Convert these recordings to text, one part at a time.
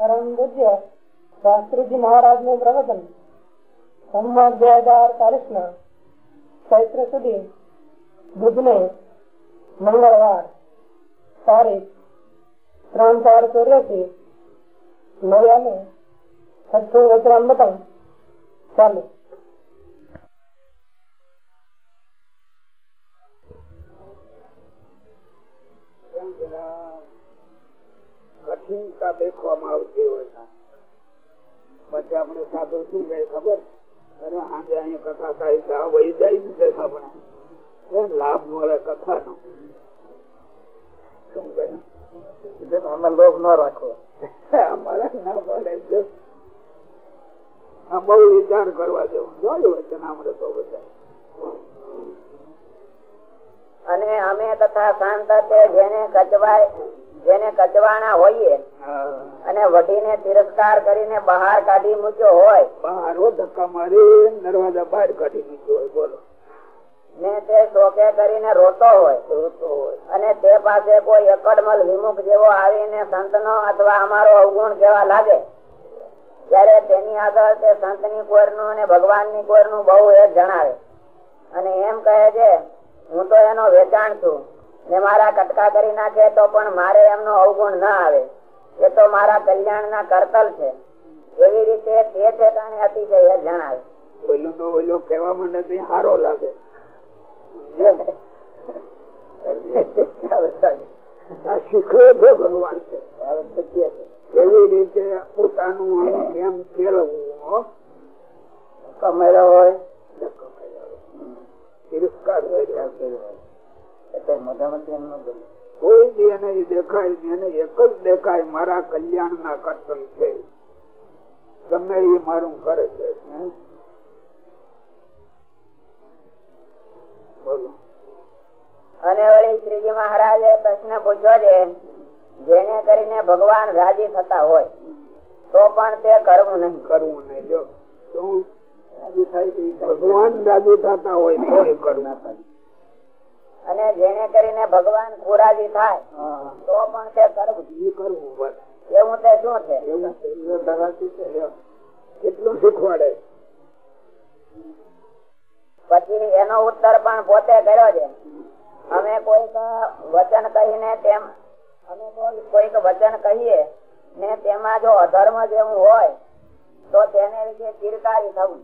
પરમ પૂજ્ય શાસ્ત્રીજી મહારાજનું પ્રવચન. સંમત બે હજાર ચાલીસ ના ચૈત્ર સુધી, બુધને મંગળવાર, તારીખ ત્રણ ચાર ચોર્યાસી નવ્યાનું છઠ્ઠું વચરામૃતમ ચાલુ. પછી આપણે સાધુ શું કહે ખબર? અરે આજે અહીંયા કથા થાય છે વહી જાય ને આપણે લાભ મળે કથા શું કહે? અમે લોભ ન રાખવો અમારે ના પડે બહુ વિચાર કરવા જેવું. જોયું વચન આપણે તો બધા. અને અમે તથા શાંત જેને કચવાય જેને કચવાના હોઈએ અને વઢીને તિરસ્કાર કરીને બહાર કાઢી મૂક્યો હોય બહાર ધક્કા મારી દરવાજા બહાર કાઢી મૂક્યો હોય બોલો. ને તે શોકે કરીને રોતો હોય. રોતો હોય. અને તે પાસે કોઈ એકડમલ વિમુખ જેવો આવીને સંતનો અથવા અમારો અવગુણ કેવા લાગે? ત્યારે તેની આગળ તે સંતની કોરનું અને ભગવાનની કોરનું બહુ એ જણાવે. અને એમ કહે છે હું તો એનો વેચાણ છું. ને મારા કટકા કરી નાખે તો પણ મારે એમનો અવગુણ ના આવે. એ તો મારા કલ્યાણ ના કરતલ છે. એવી રીતે તે ઠેકાણે અતિશય જણાવે. ઓલું તો ઓલું કહેવામાં નથી સારો લાગે. શીખવે છે ભગવાન છે. એવી રીતે પોતાનું કેમ કેળવવું કમેરો હોય. તિરસ્કાર કોઈ દી એને દેખાય એને એક જ દેખાય મારા કલ્યાણ ના કરતલ છે. ગમે એ મારું કરે છે. બોલો. અને વળી શ્રીજી મહારાજે પ્રશ્ન પૂછ્યો છે જેને કરીને ભગવાન રાજી થતા હોય તો પણ તે કરવું નહીં. કરવું નહીં જો. ભગવાન રાજી થતા હોય તો કરવું. અને જેને કરીને ભગવાન ખુરાજી થાય તો પણ તે કરવું. એવું તે શું છે? કેટલું શીખવાડે પછી એનો ઉત્તર પણ પોતે કર્યો છે. અમે કોઈક વચન કહીને તેમ અમે કોઈક વચન કહીએ ને તેમાં જો અધર્મ જેવું હોય તો તેને વિશે ચિરકારી થવું.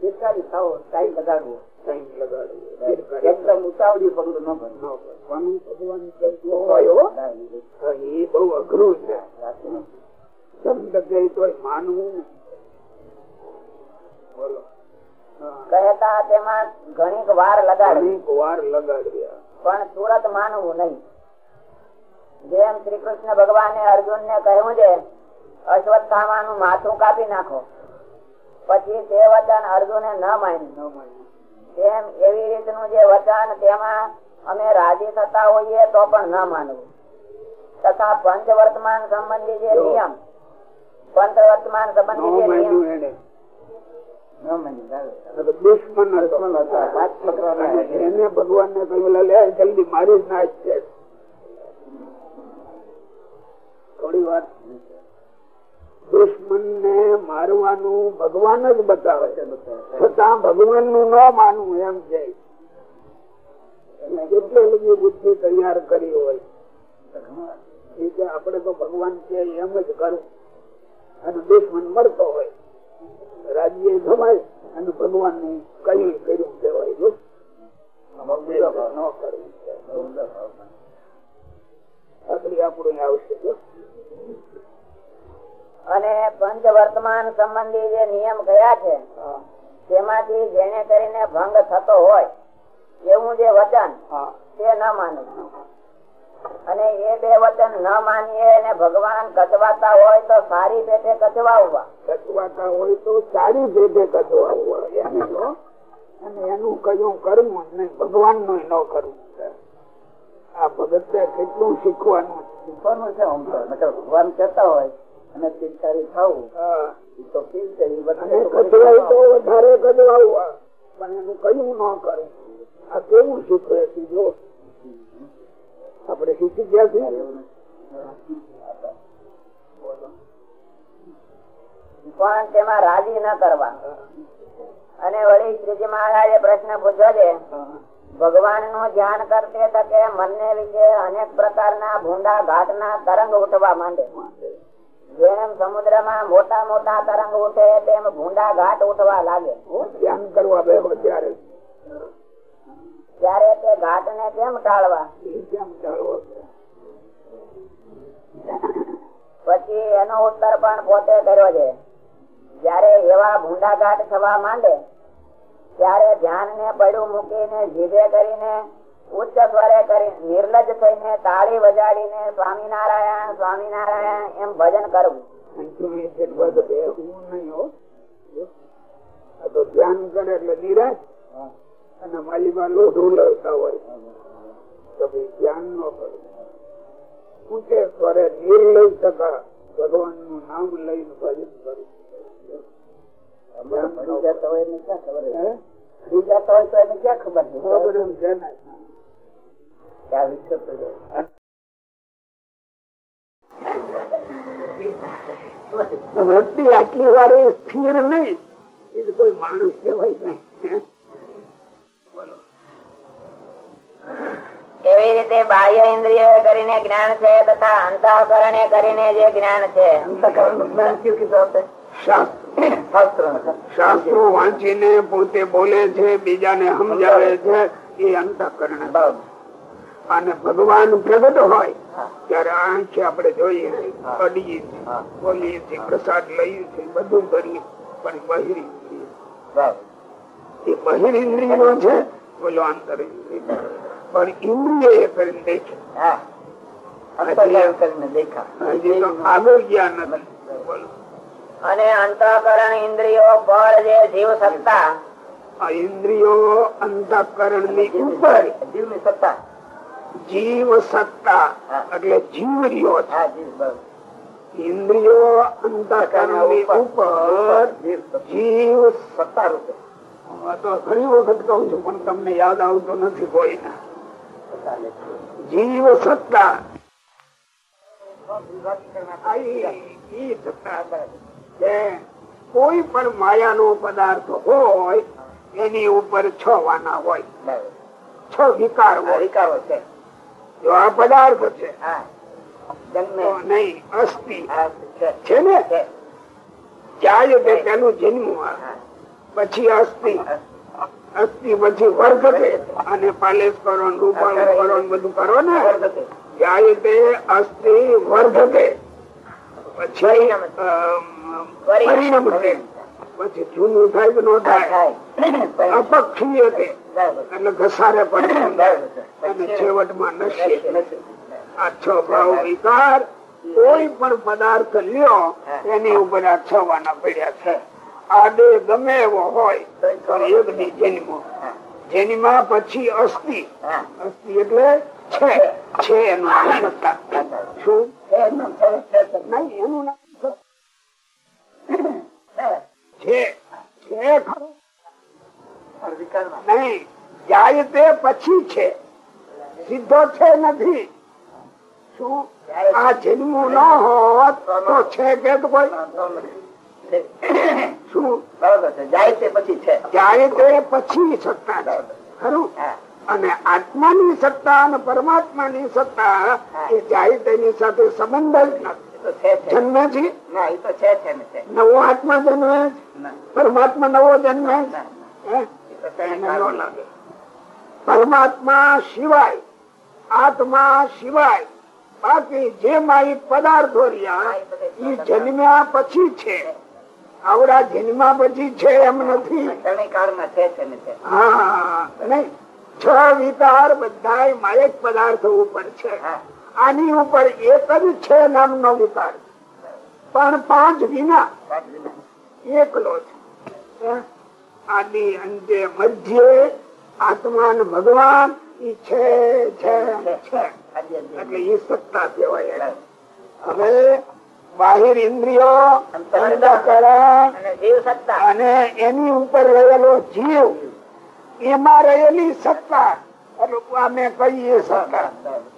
ચિરકારી થવું ટાઈમ લગાડવું એકદમ ઉતાવળી પગલું ન ભગવાન એ બહુ અઘરું છે. કહે તોય માનવું. બોલો. કહેતા તેમાં ઘણીક વાર લગાડી વાર લગાડ્યા. પણ તુરત માનવું નહીં. જેમ શ્રી કૃષ્ણ ભગવાને અર્જુન ને કહ્યું છે અશ્વત્થામાનું માથું કાપી નાખો. પછી તે વચન અર્જુને ન માન્યું. તેમ એવી રીતનું જે વચન તેમાં અમે રાજી થતા હોઈએ તો પણ ન માનવું. તથા પંચ વર્તમાન સંબંધી જે નિયમ પંચ વર્તમાન સંબંધી જે નિયમ. ભગવાન ને કહ્યું લે જલ્દી મારી જ નાખ છે. થોડી વાર દુશ્મન ને મારવાનું ભગવાન જ બતાવે છે. છતાં ભગવાનનું ન માનવું એમ છે. કેટલી બધી બુદ્ધિ તૈયાર કરી હોય. આપડે તો ભગવાન છે એમ જ કરવું અને દુશ્મન મળતો હોય. રાજ્ય જમાય અને ભગવાનનું કયું કર્યું કહેવાય? ન કરવું આગળ આપણું આવશે. અને પંચ વર્તમાન સંબંધી જે નિયમ કયા છે તેમાંથી જેને કરીને ભંગ થતો હોય એવું જે વચન હા. તે ન માનવું અને એ બે વચન ન માનીએ અને ભગવાન કચવાતા હોય તો સારી પેટે કચવાવવા. કચવાતા હોય તો સારી પેટે કચવા એને અને એનું કયું કરવું નહીં ભગવાનનું ન કરવું આ ભગત કેટલું શીખવાનું શીખવાનું છે ભગવાન કહેતા હોય અને ચિંતારી થવું તો કેવી છે એ અને વસ્તુ કચવાય તો વધારે કચવાવવા પણ એનું કયું ન કરવું આ કેવું શીખવે છે જો? આપણે શીખી ગયા છીએ. પણ તેમાં રાજી ન કરવા? અને વળી શ્રીજી મહારાજે પ્રશ્ન પૂછ્યો છે ભગવાનનું ધ્યાન કરતે તકે મનને વિશે અનેક પ્રકારના ભૂંડા ઘાટના તરંગ ઉઠવા માંડે. જેમ સમુદ્રમાં મોટા મોટા તરંગ ઉઠે તેમ ભૂંડા ઘાટ ઉઠવા લાગે. ધ્યાન કરવા બેહો ત્યારે? ત્યારે તે ઘાટ ને કેમ ટાળવા? કેમ ટાળવો? પછી એનો ઉત્તર પણ પોતે કર્યો છે. જયારે એવા ભૂંડા ઘાટ થવા માંડે ત્યારે ધ્યાન ને પડ્યું મૂકીને જીભે કરીને ઉચ્ચ સ્વરે કરી નિર્લજ થઈને તાળી વજાડીને સ્વામિનારાયણ સ્વામિનારાયણ એમ ભજન કરવું. તો ધ્યાન કરે એટલે નિરાશ અને માલીમાં લોઢું લડતા હોય તો ભાઈ ધ્યાન ન કરે ઊંચે સ્વરે નિર્લય થતા ભગવાનનું નામ લઈને ભજન કરવું હે? ખબર વૃત્તિ આટલી વાર એ સ્થિર નહીં. એ કોઈ માણસ કહેવાય નહીં? એવી રીતે બાહ્ય ઇન્દ્રિય કરીને જ્ઞાન છે તથા અંતઃકરણે કરીને જે જ્ઞાન છે? શાસ્ત્ર. શાસ્ત્રો વાંચીને પોતે બોલે છે બીજાને સમજાવે છે એ અંતકરણ. અને ભગવાન પ્રગટ હોય ત્યારે આંખે આપણે જોઈએ અડીએ છીએ બોલીએ છીએ પ્રસાદ લઈએ છીએ બધું કરીએ. પણ બહિર એ બહિર ઇન્દ્રિય છે બોલો આંતર પણ ઇન્દ્રિય એ કરીને દેખે આગળ ગયા નથી. બોલો. અને અંતઃકરણ ઇન્દ્રિયો પર જે જીવ સત્તા. ઇન્દ્રિયો અંતકરણની ઉપર. જીવની સત્તા. જીવ સત્તા એટલે જીવ છે ઇન્દ્રિયો અંતકરણ ઉપર જીવ સત્તા રૂપે તો ઘણી વખત કહું છું પણ તમને યાદ આવતો નથી કોઈ જીવ સત્તા. કોઈ પણ માયાનો પદાર્થ હોય એની ઉપર છ વાના હોય છ વિકાર હોય. વિકારો છે. જો આ પદાર્થ છે નહીં અસ્થિ છે. ને? તે તેનું જન્મ પછી અસ્થિ અસ્થિ પછી વર્ગતે અને પાલેશ કરો કરો બધું કરો ને? જાય તે અસ્થિ વર્ગતે પછી પરિણમ પછી જૂનું થાય ન થાય? અપક્ષીય એટલે ઘસારે પણ અને છેવટમાં નશે આ છ ભાવ વિકાર. કોઈ પણ પદાર્થ લ્યો, એની ઉપર આ છ વાના પડ્યા છે. આ દેહ ગમે એવો હોય, તો એક ની જન્મ. જન્મ પછી અસ્થિ. અસ્થિ એટલે છે. છે એનું નામ શું? નહીં, એનું નામ છે ખરું. નહીં જાય તે પછી છે. સીધો છે નથી. શું? આ જન્મ ન હોત તો છે કે કોઈ? શું? બરોબર છે. જાય તે પછી છે. જાય તે પછી સત્તા છે. ખરું? અને આત્માની સત્તા અને પરમાત્માની સત્તા એ જાય તેની સાથે સંબંધ જ નથી. જન્મે છે? તો છે છે ને છે નવો આત્મા જન્મે? પરમાત્મા નવો જન્મે પરમાત્મા સિવાય, આત્મા સિવાય, બાકી જે માહિત પદાર્થો એ જન્મ્યા પછી છે. આવડા જન્મા પછી છે એમ નથી. છે વિકાર બધા માયક પદાર્થો ઉપર છે. આની ઉપર એક જ છે નામનો વિકાર. પણ પાંચ વિના એકલો છે? આદિ અંતે મધ્ય આત્મા ને ભગવાન ઈ છે છે છે. એટલે ઈ સત્તા કહેવાય. હવે બાહિર ઇન્દ્રિયો અંતઃકરણ અને સત્તા. અને એની ઉપર રહેલો જીવ એમાં રહેલી સત્તા. અમે કહીએ સત્તા.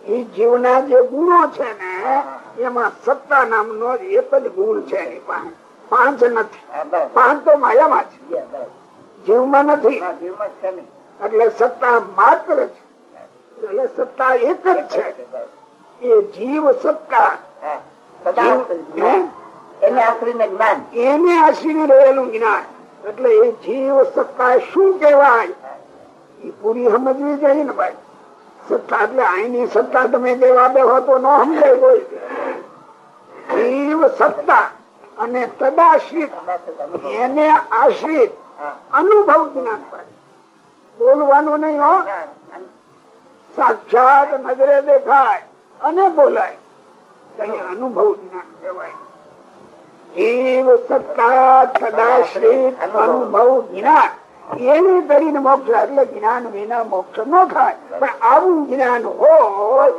એ જીવના જે ગુણો છે ને એમાં સત્તા નામનો જ એક જ ગુણ છે પાંચ નથી. પાંચ તો માયામાં છે. જીવમાં નથી. એટલે સત્તા માત્ર છે. એટલે સત્તા એક જ છે. એ જીવ સત્તા? એને આશ્રયને જ્ઞાન. એને આશીને રહેલું જ્ઞાન. એટલે એ જીવ સત્તા શું કેવાય એ પૂરી સમજવી જોઈએ ને ભાઈ. સત્તા એટલે અહીંની સત્તા તમે દેવા બેહો તો ન સમજાય કોઈ. જીવ સત્તા અને તદાશ્રિત. એને આશ્રિત. અનુભવ જ્ઞાન પાડે બોલવાનું નહીં હો. સાક્ષાત નજરે દેખાય અને બોલાય. અનુભવ જ્ઞાન કહેવાય. જીવ સત્તા સદાશ્રી અનુભવ જ્ઞાન. એને કરીને મોક્ષ એટલે જ્ઞાન વિના મોક્ષ ન થાય. પણ આવું જ્ઞાન હોય,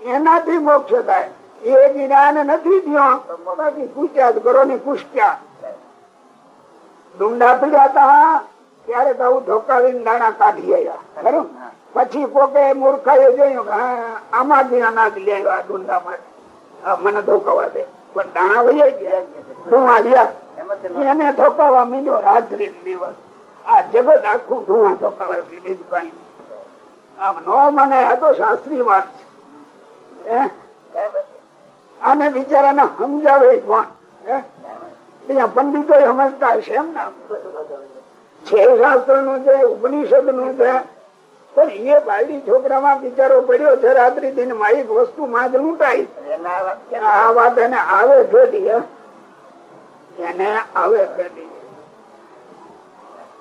એનાથી મોક્ષ થાય. એ જ્ઞાન નથી થયો બાકી જ કરો ને પૂછ્યા ડુંડા પીડ્યા હતા ત્યારે તો આવું ધોકાવીને દાણા કાઢી આવ્યા ખરું? પછી કોકે મૂર્ખાએ જોયું આમાં જ અનાજ લઈ ડુંડામાં. હા, મને ધોકાવા દે. પણ દાણા વહી ગયા. ગયા. એને ધોકાવા મીડ્યો રાત્રિ દિવસ. આ જગત આખું ધુઆ ધોકાવા બીજું કઈ આમ નો મને આ તો શાસ્ત્રી વાત છે? આને બિચારાને સમજાવે કોણ? હે? પંડિતો સમજતા હશે એમ ને છે શાસ્ત્રનું છે ઉપનિષદનું છે પણ એ બાયડી છોકરામાં બિચારો પડ્યો છે, રાત્રિ દિનમાં વસ્તુ માં લૂંટાઈ આ વાત એને આવે હે? એને આવે ફેટી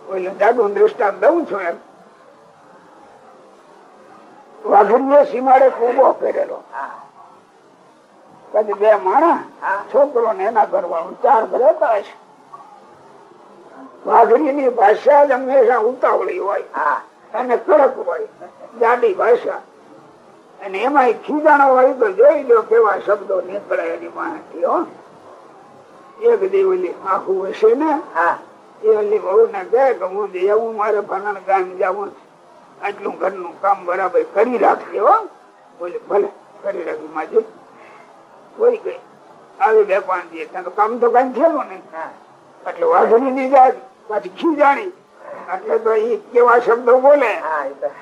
ઓલું જાડું દૃષ્ટાંત દઉં છું એમ વાઘરીએ સીમાડે કૂબો કરેલો હા. પછી બે માણસ છોકરો ને એના કરવાનું ચાર ઘરે હશે વાઘરી ની ભાષા જ હંમેશા ઉતાવળી હોય. અને કડક હોય. જાડી ભાષા. અને એમાં ખીજાણો હોય તો જોઈ લો કેવા શબ્દો નીકળે એની માહિતી હો. એક દેવલી આખું હશે ને હા. એ ઓલી બહુ ને કહે કે હું જવું મારે ફલાણ ગામ જવું. આટલું ઘરનું કામ બરાબર કરી રાખજે હો. બોલે ભલે કરી રાખી માજી. કોઈ ગઈ આવી બે પાંચ દિવસ કામ તો કઈ થયેલું નહીં. એટલે વાઘરી ની જાય પાછી ખીજાણી એટલે તો એ કેવા શબ્દો બોલે.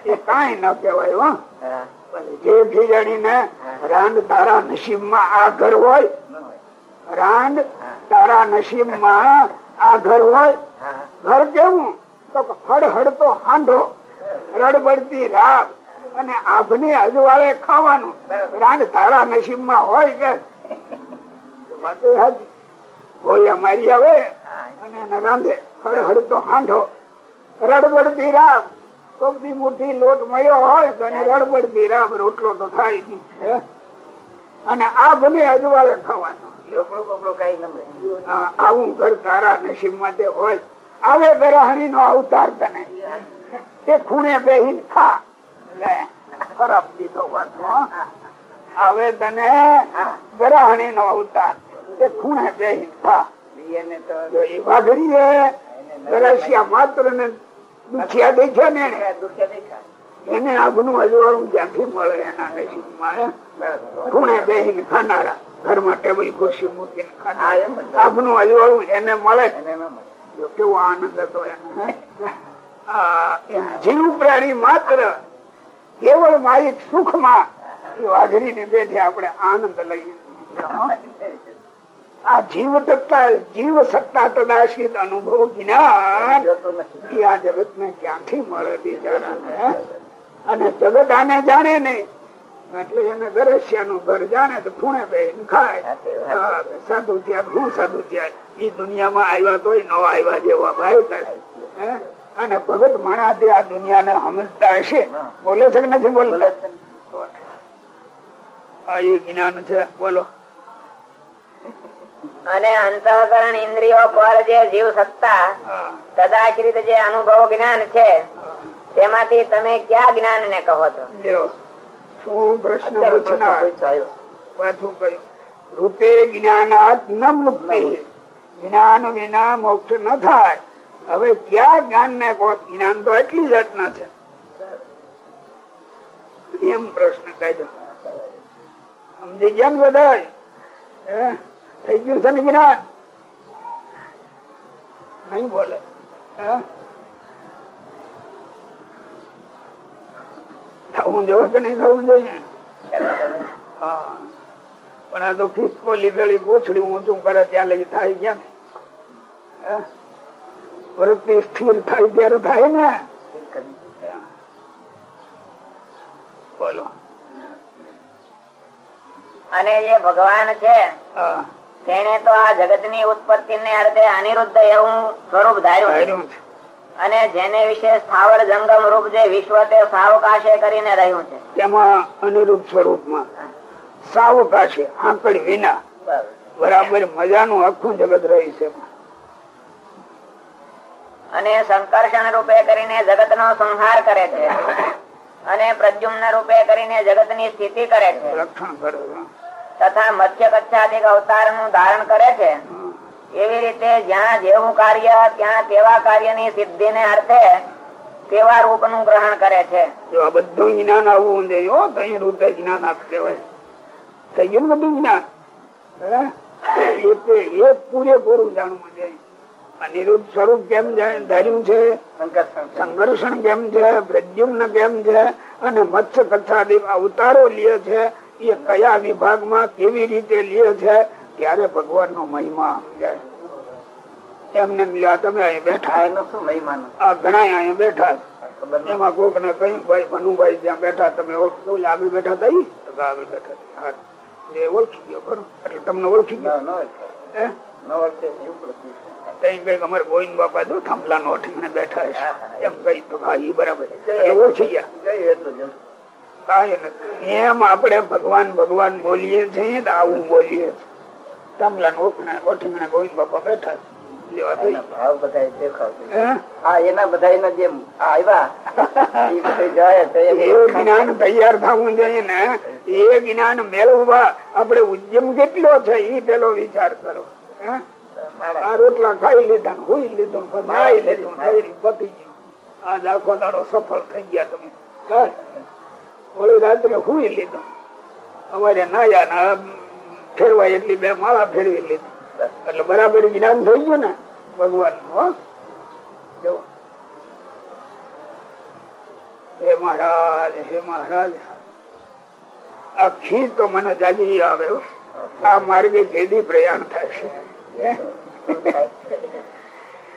એ કઈ ન કહેવાય જે ખીજાણી ને રાંડ તારા નસીબમાં આ ઘર હોય રાંડ તારા નસીબમાં આ ઘર હોય. ઘર કેવું? તો કે હડહડતો હાંડો રડબડતી રાગ. અને આભની અજવાળે ખાવાનું. રાંડ તારા નસીબમાં હોય કે. ગોળિયા મારી આવે અને એને રાંધે. હડહડતો હાંઢો. રડબડતી રામ. કોકથી મુઠ્ઠી લોટ મળ્યો હોય તો એને રડબડતી રામ રોટલો તો થાય નહીં? અને આ ભલે અજવાળે ખાવાનું. આવું ઘર તારા નસીબ માટે હોય. આવે ગરાહણી નો અવતાર તને. તે ખૂણે બેહીને ખા. લે ખરાબ દીધો આવે તને ગ્રહણી નો અવતાર તે ખૂણે જો એ માત્ર ને દુખિયા દેખ્યા ને એને. દુઃખે દેખાય. અજવાળું જ્યાંથી મળે એના. ખૂણે બેહીને ખાનારા ઘરમાં ટેબલ ખુરશી મૂકીને ખાનારા. આગનું અજવાળું એને મળે ન કેવો આનંદ હતો એને આ જીવ પ્રાણી માત્ર કેવળ માહિક સુખમાં વાઘરી વાઘરીને બેઠે આપણે આનંદ લઈએ. આ જીવ સત્તા જીવ સત્તા તદાશિત અનુભવ જ્ઞાન આ જગત ને ક્યાંથી મળે બિચારાને, હે? અને જગત આને જાણે નહીં. એટલે એને દરસિયાનું ઘર જાણે તો ખૂણે બેન ખાય. સાધુ થયા હું સાધુ થયા. એ દુનિયામાં આવ્યા તોય ન આવ્યા જેવા ભાઈ થાય. અને ભગત માણસ આ દુનિયાને સમજતા હશે. બોલે છે કે નથી બોલતા? આ એ જ્ઞાન છે. બોલો. અને અંતઃકરણ ઇન્દ્રિયો પર જે જીવ સત્તા સદાશ્રિત જે અનુભવ જ્ઞાન છે તેમાંથી તમે કયા જ્ઞાન ને કહો છો? શું પ્રશ્ન પાછું કહ્યું રૂપે જ્ઞાનાત ન મુક્તિ. જ્ઞાન વિના મોક્ષ ન થાય. હવે ક્યાં જ્ઞાન ને જ્ઞાન તો એટલી ઘટના છે. એમ પ્રશ્ન કાઢ્યો સમજી ગયા ને બધા થઈ ગયું છે ને જ્ઞાન? નહીં બોલે? થવું જોઈએ કે નહીં થવું જોઈએ? હા. પણ આ તો ખિસ્કો લીધેલી ગોછડી ઊંચું કરે ત્યાં લઈ થાય ક્યાં? હે? વૃત્તિ સ્થિર થાય ત્યારે થાય ને. બોલો. અને જે ભગવાન છે તેને તો આ જગતની ઉત્પત્તિ ને અર્થે અનિરુદ્ધ એવું સ્વરૂપ ધાર્યું. અને જેને વિશે સ્થાવર જંગમ રૂપ જે વિશ્વ તે સાવકાશે કરીને રહ્યું છે. તેમાં અનિરુદ્ધ સ્વરૂપમાં. સાવકાશે આંકડી વિના. બરાબર મજાનું આખું જગત રહી છે. અને સંકર્ષણ રૂપે કરીને જગત નો સંહાર કરે છે. અને પ્રદ્યુમ્ન રૂપે કરીને જગતની સ્થિતિ કરે છે. તથા મધ્ય કચ્છાદિક અવતારનું ધારણ કરે છે. એવી રીતે જ્યાં જેવું કાર્ય ત્યાં તેવા કાર્યની સિદ્ધિ ને અર્થે તેવા રૂપનું ગ્રહણ કરે છે. જો બધું જ્ઞાન આવવું જોઈએ રૂપે જ્ઞાન આપ કહેવાય થઈ ગયું બધું જ્ઞાન? એ એ પૂરેપૂરું જાણવું જોઈએ. અનિરુદ્ધ સ્વરૂપ કેમ છે? ધાર્યું છે? સંઘર્ષણ કેમ છે? પ્રદ્યુમ્ન કેમ છે? અને મત્સ્ય કથા અવતારો લે છે એ કયા વિભાગમાં કેવી રીતે લે છે? ત્યારે ભગવાન નો મહિમા સમજાય એમને તમે અહીં બેઠા આ ઘણા અહીંયા બેઠા. એમાં કોક ને કઈ ભાઈ મનુભાઈ ત્યાં બેઠા તમે ઓળખો આગળ બેઠા થઈ આગળ બેઠા. એ ઓળખી ગયો ખરો. એટલે તમને ઓળખી ગયો? હે? તઈ કંઈક અમારે ગોવિંદ બાપા જો થાંભલા નો ઠીકણે બેઠા છે એમ કઈ તો હા ઈ બરાબર એટલે ગયા કાંઈ નથી. એમ આપણે ભગવાન ભગવાન બોલીએ છીએ તો આવું બોલીએ થાંભલા નો ઓઠીંગણે ગોવિંદ બાપા બેઠા છે. હે? એના બધા જેમ આવ્યા બધું જ્ઞાન તૈયાર થવું જોઈએ ને એ જ્ઞાન મેળવવા આપણે ઉદ્યમ કેટલો છે એ પેલો વિચાર કરો હે? આ રોટલા ખાઈ લીધા હુઈ લીધું નાઈ લીધું પતી ગયું. આજ આખો દાડો સફળ થઈ ગયા તમે. ઓલી રાત્રે હુઈ લીધું. અમારે નાયા ના ફેરવાય એટલી બે માળા ફેરવી લીધી. એટલે બરાબર જ્ઞાન થઈ ગયું ને ભગવાનનું જો. હે મહારાજ હે મહારાજ. આ ખીર તો મને જાગી આવે આ માર્ગે જેદી પ્રયાણ થાય છે. હે?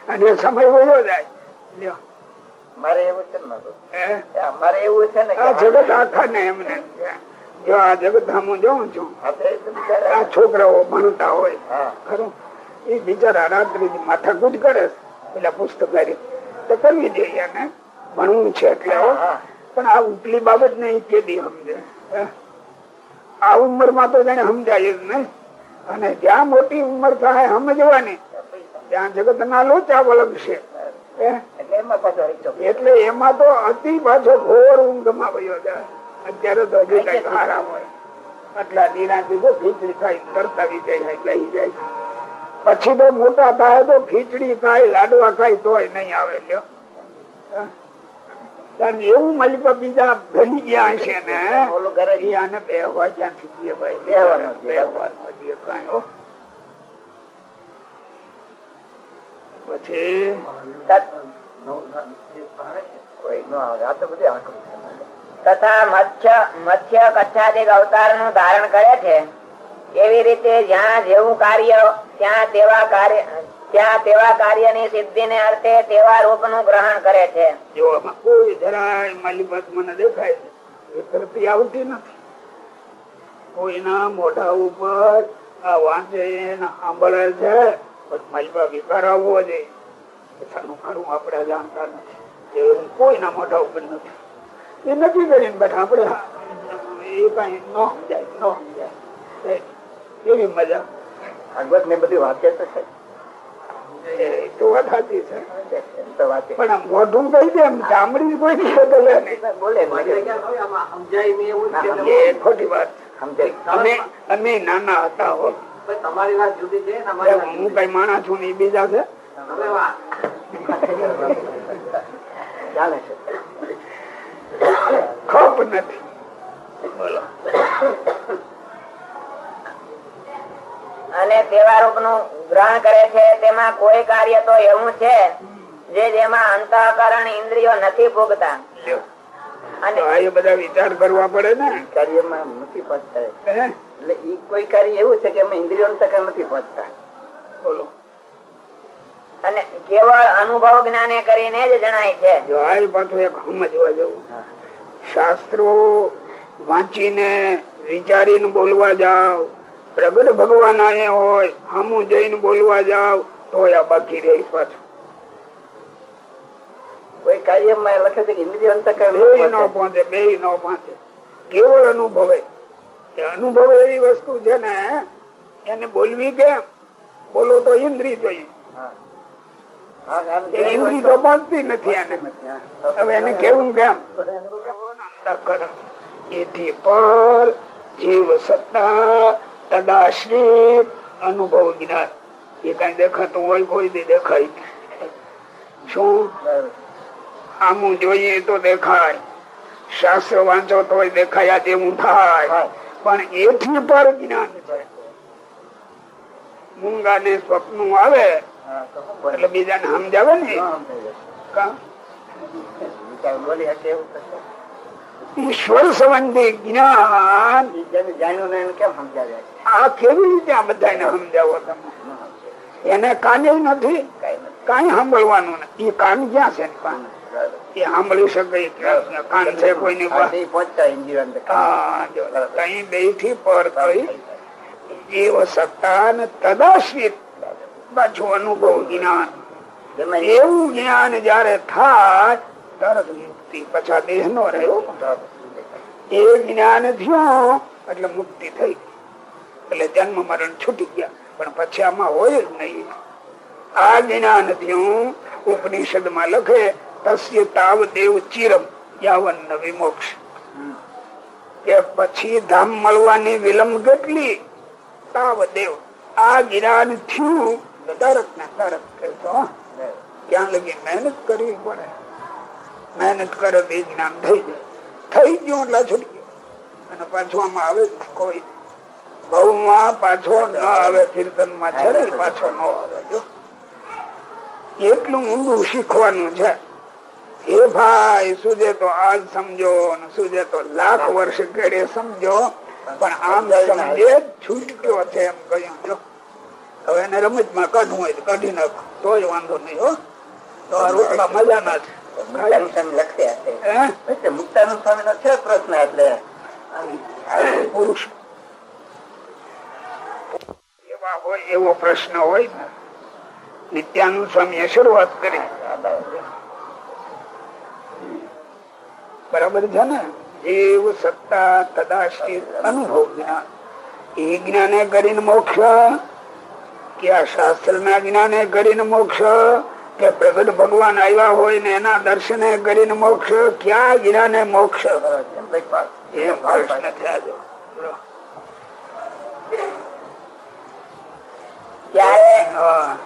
અને સમય વયો જાય. લ્યો. મારે એવું છે ને મારે? એવું છે ને આ જગત આખા ને એમને. જો આ જગત હું જોઉં છું. આ છોકરાઓ ભણતા હોય. હા. ખરું? એ બિચારા રાત્રિ માથાકૂટ કરે પેલા પુસ્તકારી. તો કરવી જોઈએ ને ભણવું છે એટલે પણ આ ઉપલી બાબત ને એ કેદી સમજે? આ ઉંમરમાં તો તેને સમજાય જ નહીં. અને જ્યાં મોટી ઉંમર થાય સમજવાની ત્યાં જગત ના લોચા વળગશે. છે એટલે એમાં એટલે એમાં તો અતિ પાછો ઘોર ઊંઘમાં વયો જાય અત્યારે તો હજી કંઈક આરામ હોય. આટલા નિરાશ દીધો ખીચડી ખાઈ કરતા જાય લઈ જાય. પછી તો મોટા થાય તો ખીચડી ખાય લાડવા ખાય તોય નહીં આવે લ્યો. કારણ એવું મલિકા બીજા ભરી ગયા હશે ને આને. પછી છે. તથા મત્સ્ય મત્સ્ય કચ્છાદિક અવતારનું ધારણ કરે છે. એવી રીતે જ્યાં જેવું કાર્ય ત્યાં તેવા કાર્ય ત્યાં તેવા કાર્યની સિદ્ધિ ને અર્થે તેવા રૂપનું ગ્રહણ કરે છે. કોઈ જરાય મને દેખાય છે. આવતી નથી. કોઈના મોઢા ઉપર આ વાંચે સાંભળે છે પણ વિકાર આવવો જોઈએ. સાનું ખરું આપણે જાણતા નથી. એવું કોઈના મોઢા ઉપર નથી. એ નક્કી કરીને બેઠા આપણે એ કઈ ન સમજાય ન સમજાય. એવી મજા. ભાગવત ને બધી વાક્ય તો છે. એ તો વાત સાચી છે એમ તો વાંચે. પણ આમ મોઢું કહી દે એમ ચામડી કોઈ નહીં બોલે ને. ખોટી વાત. અમે અમે નાના હતા હો. તમારી વાત જુદી છે હું કઈ માણસ છું ને બીજા છે? ચાલે છે. ખપ નથી. બોલો. અને તેવા રૂપનું ગ્રહણ કરે છે. તેમાં કોઈ કાર્ય તો એવું છે જે જેમાં અંતઃકરણ ઇન્દ્રિયો નથી ભોગતા. અને બધા વિચાર કરવા પડે ને. કાર્યમાં નથી પહોંચતા. એટલે ઈ કોઈ કાર્ય એવું છે કે અમે ઇન્દ્રિયો નથી પહોંચતા. બોલો. અને કેવળ અનુભવ જ્ઞાને કરીને જ જણાય છે. જો આ એ પાછું એક સમજવા જવું. શાસ્ત્રો વાંચીને વિચારીને બોલવા જાવ પ્રગટ ભગવાન હોય હમું જઈને બોલવા જાવ તો આ બાકી રહી પાછું. કોઈ કાર્યમાં લખે છે કે ઇન્દ્રિયો તક બે પહોંચે બે નો પહોંચે કેવળ અનુભવે. અનુભવ એવી વસ્તુ છે ને એને બોલવી કેમ? બોલો તો ઇન્દ્રી જોઈએ. એ ઇન્દ્રી તો પહોંચતી નથી એને. હવે એને કેવું કેમ? અંતઃકરણ. એથી પર જીવ સત્તા તદાશ્રિત અનુભવ જ્ઞાન. એ કઈ દેખાતું હોય કોઈ બી દેખાય. શું? આમું જોઈએ તો દેખાય. શાસ્ત્ર વાંચો તો દેખાયા જેવું થાય. પણ એથી પર જ્ઞાન મૂંગા ને સ્વપ્ન આવે એટલે બીજાને સમજાવે ને? બોલી શકે એવું ઈશ્વર સંબંધી જ્ઞાન? આ કેવી રીતે આ બધાને સમજાવો તમે? એને કાને નથી કઈ સાંભળવાનું નથી. એ કાન ક્યાં છે? કાન. એ સાંભળી શકે કાન છે કોઈની? આ પાસે બે પહોંચતા ઇન્દ્રિયો તક હા, જો, કઈ બેથી પર થઈ જીવ સત્તા તદાશ્રિત પાછું અનુભવ જ્ઞાન. એવું જ્ઞાન જયારે થાય તરત મુક્તિ દેહ નો રહ્યો એ જ્ઞાન થયું એટલે મુક્તિ થઈ. એટલે જન્મ મરણ છૂટી ગયા. પણ પછી આમાં હોય જ નહીં. આ જ્ઞાન થયું ઉપનિષદમાં લખે, તસ્ય તાવ દેવ ચિરમ યાવન વિમોક્ષ. કે પછી ધામ મળવાની વિલંબ કેટલી? તાવ દેવ. આ જ્ઞાન થયું તરત ને તરત કહેતો ક્યાં લગી મહેનત કરવી પડે? મહેનત કરે બે જ્ઞાન થઈ જાય થઈ ગયું એટલે છૂટી અને પાછું આમાં આવે કોઈ. બહુમાં પાછો ન આવે કીર્તનમાં છે પાછો ન આવે. જો. એટલું ઊંડું શીખવાનું છે. એ ભાઈ સુજે તો આજ સમજો ને સુજે તો લાખ વર્ષ કેડે સમજો. પણ આમ સમજે છૂટક્યો છે એમ કહ્યું. જો. હવે એને રમતમાં કાઢવું હોય તો કાઢી નાખો. તો વાંધો નહીં હો. તો આ રોટલા હે? સ્વામી નો છે પ્રશ્ન એટલે પુરુષ. એવા હોય એવો પ્રશ્ન હોય ને નિત્યાનંદ સ્વામી શરૂઆત કરી. બરાબર છે ને? જીવ સત્તા તદાશ્રિત અનુભવ જ્ઞાન. એ જ્ઞાને કરીને મોક્ષ. કે આ શાસ્ત્ર ના જ્ઞાને કરીને મોક્ષ. કે પ્રગટ ભગવાન આવ્યા હોય ને એના દર્શને કરીને મોક્ષ ક્યાં મોક્ષ? એ પ્રશ્ન થયા છે.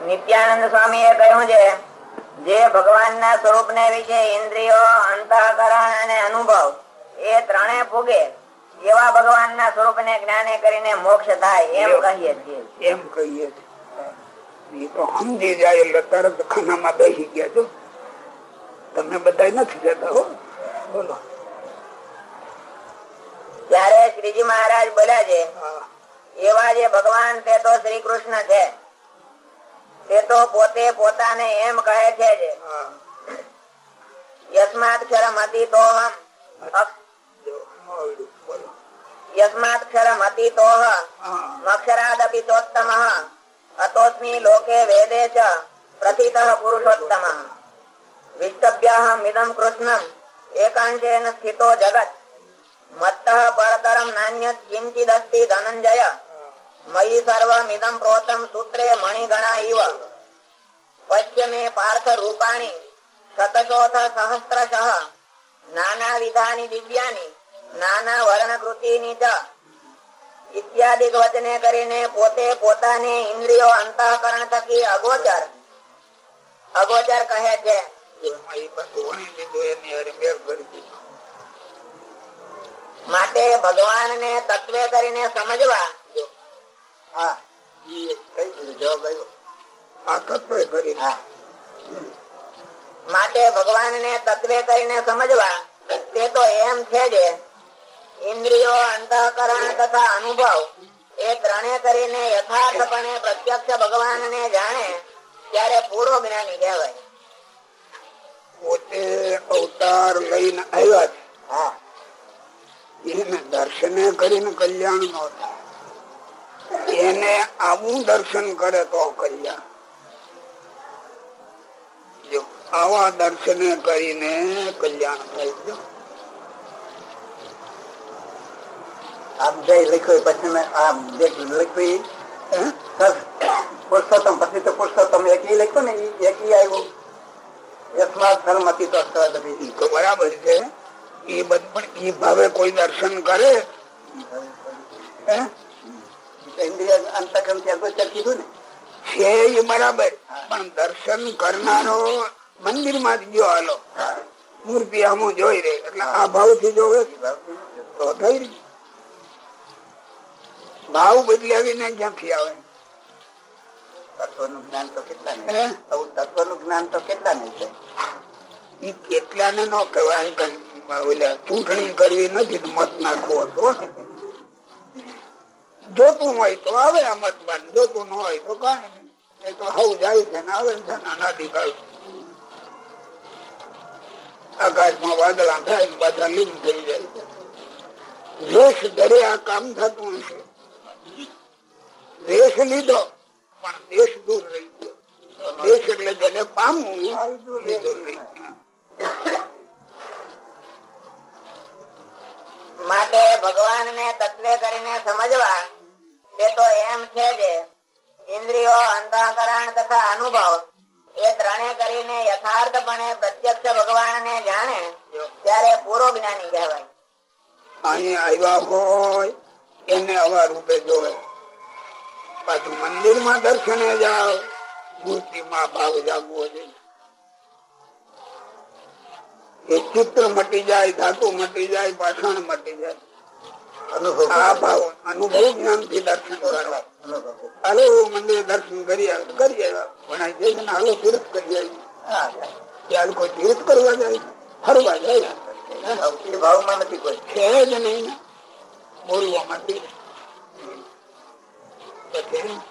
નિત્યાનંદ સ્વામી એ કહ્યું છે જે ભગવાન ના સ્વરૂપ ને વિશે ઇન્દ્રિયો અંતઃકરણ અને અનુભવ એ ત્રણે ભોગે એવા ભગવાન ના સ્વરૂપ ને જ્ઞાને કરીને મોક્ષ થાય એમ કહીએ છીએ. એમ કહીએ છીએ. એ તો સમજી જાય એટલે તરત ખાનામાં બેસી ગયા છો. તમે બધા નથી જતા હો. બોલો. ત્યારે શ્રીજી મહારાજ બોલ્યા છે એવા જે ભગવાન તે તો શ્રી કૃષ્ણ છે. તે તો પોતે પોતાને એમ કહે છે યસ્માક્ષરમ હતી તો યસ્માક્ષરમ હતી તો અક્ષરાદપી ચોત્તમ અતોસ્મી લોકે વેદે ચ પ્રથિત પુરુષોત્તમ વિષ્ટભ્યહમિદમ કૃષ્ણમ એકાંશેન સ્થિતો જગત મત્તઃ પરતરમ નાન્યત કિંચિદસ્તિ ધનંજય મયી સર્વમિદમ પ્રોતમ સૂત્રે મણિગણા ઇવ પશ્ય મે પાર્થ રૂપાણી શતશોથ સહસ્રશઃ નાના વિધાની દિવ્યાની નાના વર્ણકૃતિની ચ ઇત્યાદિ વચને કરીને પોતે પોતાને ઇન્દ્રિયો અંતઃકરણ થકી અગોચર અગોચર કહે છે એમાં એ બધું વણી લીધું એની હારે મેળ કરી દીધો. માટે ભગવાન ને તત્વે કરીને સમજવા જો. હા જવાબ આવ્યો આ તત્વ કરી હા માટે ભગવાન ને તત્વે કરીને સમજવા તે તો એમ છે જે ઇન્દ્રિયો અંતઃકરણ તથા અનુભવ એ ત્રણે કરીને યથાર્થપણે પ્રત્યક્ષ ભગવાન ને જાણે ત્યારે પૂરો જ્ઞાની કહેવાય. પોતે અવતાર લઈને આવ્યા હા. એને દર્શને કરીને કલ્યાણ નો થાય. એને આવું દર્શન કરે તો કલ્યાણ. જો આવા દર્શને કરીને કલ્યાણ જો. આમ જય લખ્યું પછી મેં આમ જે લખ્યું હે? સર પુરુષોત્તમ પછી તો પુરુષોત્તમ એક ઈ લખ્યું ને ઈ એક ઈ આવ્યું યસ્માત ધર્મતી તો સદભી. ઈ તો બરાબર છે એ બધું પણ એ ભાવે કોઈ દર્શન કરે હે? ઇન્દ્રિય અંતકરણ ત્યાં ગોચર કીધું ને છે એ બરાબર પણ દર્શન કરનારો મંદિરમાં જ ગયો હાલો મૂર્તિ આમું જોઈ રહે એટલે આ ભાવથી જોવે તો થઈ રહ્યું. ભાવ બદલાવીને ક્યાંથી આવે? તત્વનું જ્ઞાન તો કેટલા ને? તત્વનું જ્ઞાન તો કેટલા ને છે? ઈ કેટલાને ન કહેવાય ચૂંટણી કરવી નથી મત નાખવો હતો જોતું હોય તો આવે આ મતદાન જોતું ન હોય તો કાંઈ નહીં. એ તો હવ જાય છે ને આવે છે ને અનાધિકાર આકાશમાં વાદળા થાય બધા લીમ થઈ જાય છે. જોશ દરે આ કામ થતું હશે. રેસ લીધો. પણ દેશ દૂર રહી ગયો. દેશ એટલે જેને પામવું દૂર રહી માટે ભગવાન ને તત્વે કરીને સમજવા તે તો એમ છે કે ઇન્દ્રિયો અંતઃકરણ તથા અનુભવ એ ત્રણે કરીને યથાર્થપણે પ્રત્યક્ષ ભગવાન ને જાણે ત્યારે પૂરો જ્ઞાની કહેવાય. અહીં આવ્યા હોય એને આવા રૂપે જોવે. પાછું મંદિરમાં દર્શને જાઓ. મૂર્તિ માં ભાવ જાગવો જોઈએ. એ ચિત્ર મટી જાય ધાતુ મટી જાય પાષાણ મટી જાય. આ ભાવ અનુભવ જ્ઞાનથી દર્શન કરવા. અનુભવ હાલો મંદિર દર્શન કરી કરી આવ્યા ભણાય હાલો તીર્થ કરી આવી હા. ત્યારે તીર્થ કરવા જાય? ફરવા જાય. એ ભાવમાં નથી કોઈ. છે જ નહીં. બોલવા માટે પછી